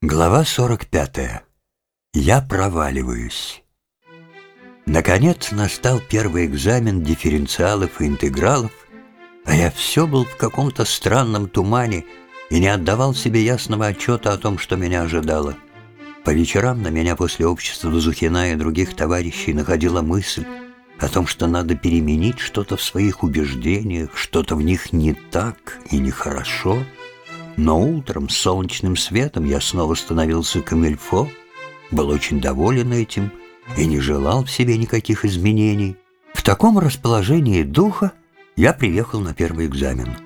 Глава 45. Я проваливаюсь. Наконец настал первый экзамен дифференциалов и интегралов, а я все был в каком-то странном тумане и не отдавал себе ясного отчета о том, что меня ожидало. По вечерам на меня после общества Зухина и других товарищей находила мысль о том, что надо переменить что-то в своих убеждениях, что-то в них не так и нехорошо — но утром с солнечным светом я снова становился камильфо, был очень доволен этим и не желал в себе никаких изменений. В таком расположении духа я приехал на первый экзамен.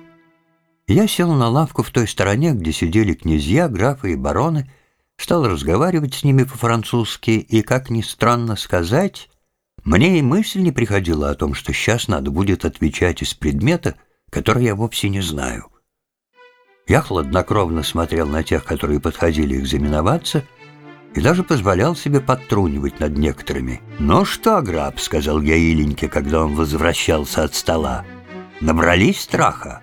Я сел на лавку в той стороне, где сидели князья, графы и бароны, стал разговаривать с ними по-французски и, как ни странно сказать, мне и мысль не приходила о том, что сейчас надо будет отвечать из предмета, который я вовсе не знаю. Я хладнокровно смотрел на тех, которые подходили экзаменоваться, и даже позволял себе подтрунивать над некоторыми. «Ну что, Граб», — сказал я Иленьке, когда он возвращался от стола, — «набрались страха?»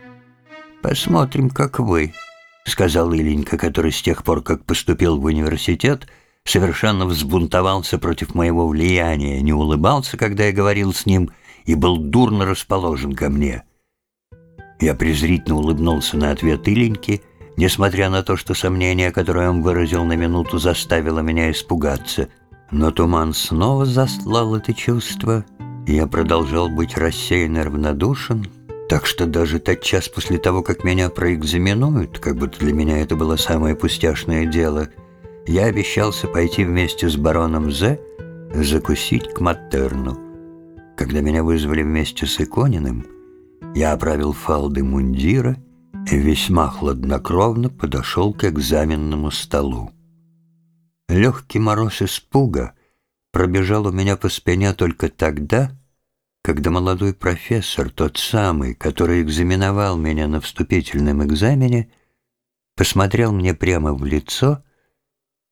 «Посмотрим, как вы», — сказал Иленька, который с тех пор, как поступил в университет, совершенно взбунтовался против моего влияния, не улыбался, когда я говорил с ним, и был дурно расположен ко мне. Я презрительно улыбнулся на ответ Иленьки, несмотря на то, что сомнение, которое он выразил на минуту, заставило меня испугаться. Но туман снова застлал это чувство, и я продолжал быть рассеян и равнодушен, так что даже тот час после того, как меня проэкзаменуют, как будто для меня это было самое пустяшное дело, я обещался пойти вместе с бароном З закусить к Матерну. Когда меня вызвали вместе с Икониным, я оправил фалды мундира и весьма хладнокровно подошел к экзаменному столу. Легкий мороз испуга пробежал у меня по спине только тогда, когда молодой профессор, тот самый, который экзаменовал меня на вступительном экзамене, посмотрел мне прямо в лицо,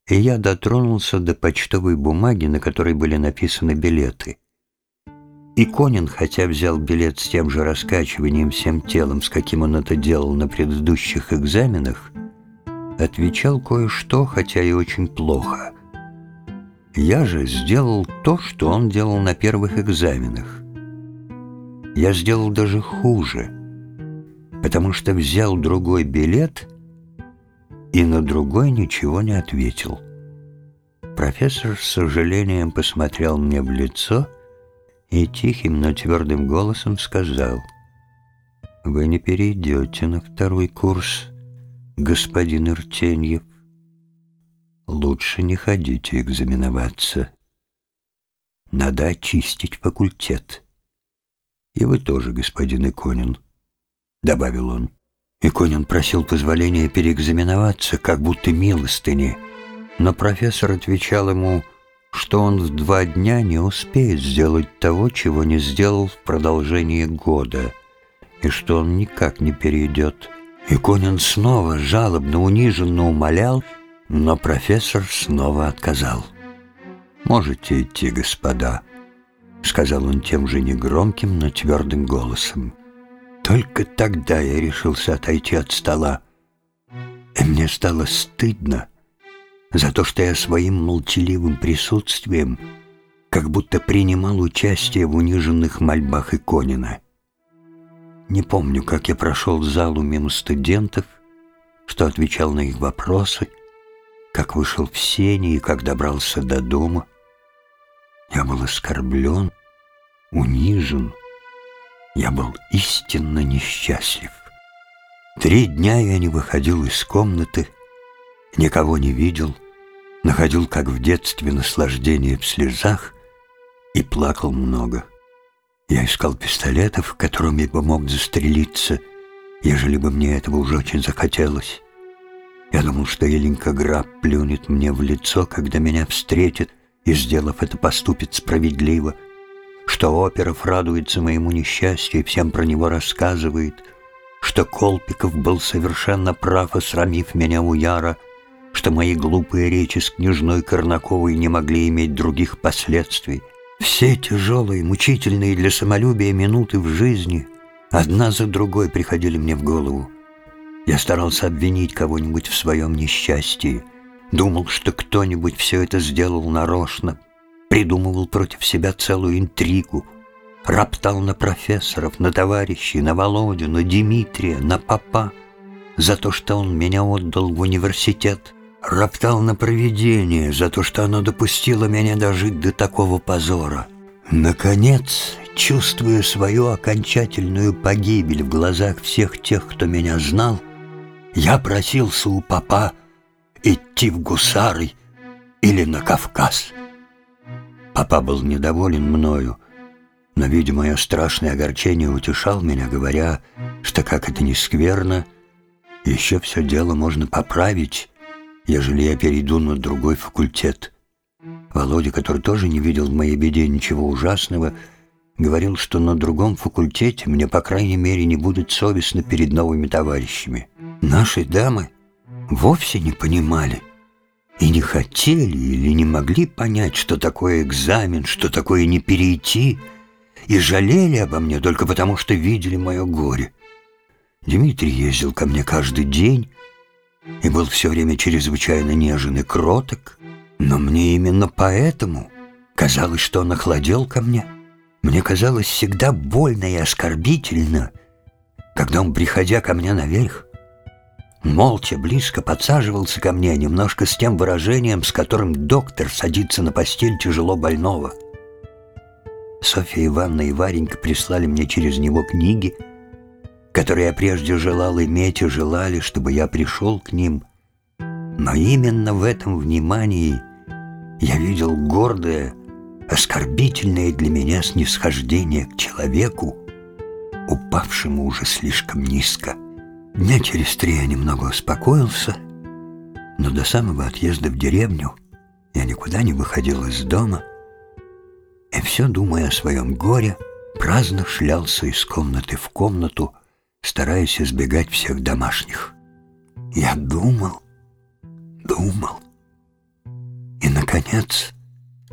и я дотронулся до почтовой бумаги, на которой были написаны билеты — и Конин, хотя взял билет с тем же раскачиванием всем телом, с каким он это делал на предыдущих экзаменах, отвечал кое-что, хотя и очень плохо. Я же сделал то, что он делал на первых экзаменах. Я сделал даже хуже, потому что взял другой билет и на другой ничего не ответил. Профессор с сожалением посмотрел мне в лицо — и тихим, но твердым голосом сказал, «Вы не перейдете на второй курс, господин Иртеньев. Лучше не ходите экзаменоваться. Надо очистить факультет. И вы тоже, господин Иконин», — добавил он. Иконин просил позволения переэкзаменоваться, как будто милостыни, но профессор отвечал ему — что он в два дня не успеет сделать того, чего не сделал в продолжении года, и что он никак не перейдет. И Конин снова жалобно, униженно умолял, но профессор снова отказал. «Можете идти, господа», — сказал он тем же негромким, но твердым голосом. Только тогда я решился отойти от стола, и мне стало стыдно, за то, что я своим молчаливым присутствием как будто принимал участие в униженных мольбах Иконина. Не помню, как я прошел залу мимо студентов, что отвечал на их вопросы, как вышел в сени и как добрался до дома. Я был оскорблен, унижен, я был истинно несчастлив. Три дня я не выходил из комнаты, никого не видел, находил, как в детстве, наслаждение в слезах и плакал много. Я искал пистолетов, которыми бы мог застрелиться, ежели бы мне этого уже очень захотелось. Я думал, что Еленька Граб плюнет мне в лицо, когда меня встретит, и, сделав это, поступит справедливо, что Оперов радуется моему несчастью и всем про него рассказывает, что Колпиков был совершенно прав, осрамив меня у Яра — что мои глупые речи с княжной Корнаковой не могли иметь других последствий. Все тяжелые, мучительные для самолюбия минуты в жизни одна за другой приходили мне в голову. Я старался обвинить кого-нибудь в своем несчастье, Думал, что кто-нибудь все это сделал нарочно, придумывал против себя целую интригу, роптал на профессоров, на товарищей, на Володю, на Дмитрия, на папа за то, что он меня отдал в университет, роптал на провидение за то, что оно допустило меня дожить до такого позора. Наконец, чувствуя свою окончательную погибель в глазах всех тех, кто меня знал, я просился у папа идти в гусары или на Кавказ. Папа был недоволен мною, но, видя мое страшное огорчение, утешал меня, говоря, что как это не скверно, еще все дело можно поправить, ежели я перейду на другой факультет. Володя, который тоже не видел в моей беде ничего ужасного, говорил, что на другом факультете мне, по крайней мере, не будет совестно перед новыми товарищами. Наши дамы вовсе не понимали и не хотели или не могли понять, что такое экзамен, что такое не перейти, и жалели обо мне только потому, что видели мое горе. Дмитрий ездил ко мне каждый день и был все время чрезвычайно нежен и кроток, но мне именно поэтому казалось, что он охладел ко мне. Мне казалось всегда больно и оскорбительно, когда он, приходя ко мне наверх, молча, близко подсаживался ко мне, немножко с тем выражением, с которым доктор садится на постель тяжело больного. Софья Ивановна и Варенька прислали мне через него книги, которые я прежде желал иметь и желали, чтобы я пришел к ним. Но именно в этом внимании я видел гордое, оскорбительное для меня снисхождение к человеку, упавшему уже слишком низко. Дня через три я немного успокоился, но до самого отъезда в деревню я никуда не выходил из дома и все, думая о своем горе, праздно шлялся из комнаты в комнату, стараясь избегать всех домашних. Я думал, думал. И, наконец,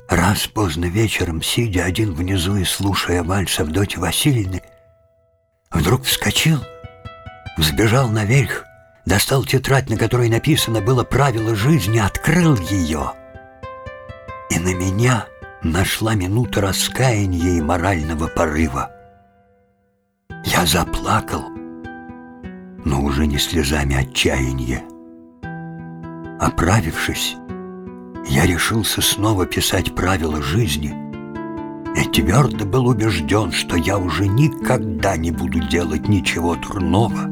раз поздно вечером, сидя один внизу и слушая вальс Авдотьи Васильевны, вдруг вскочил — взбежал наверх, достал тетрадь, на которой написано было «Правила жизни», открыл ее. И на меня нашла минута раскаяния и морального порыва. Я заплакал, но уже не слезами отчаяния. Оправившись, я решился снова писать правила жизни и твердо был убежден, что я уже никогда не буду делать ничего дурного,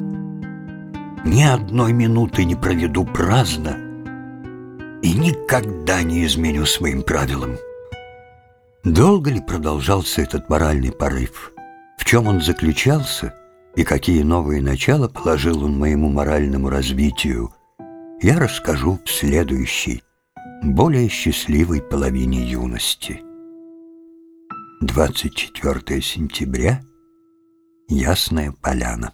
ни одной минуты не проведу праздно и никогда не изменю своим правилам. Долго ли продолжался этот моральный порыв? В чем он заключался и какие новые начала положил он моему моральному развитию, я расскажу в следующей, более счастливой половине юности. 24 сентября. Ясная поляна.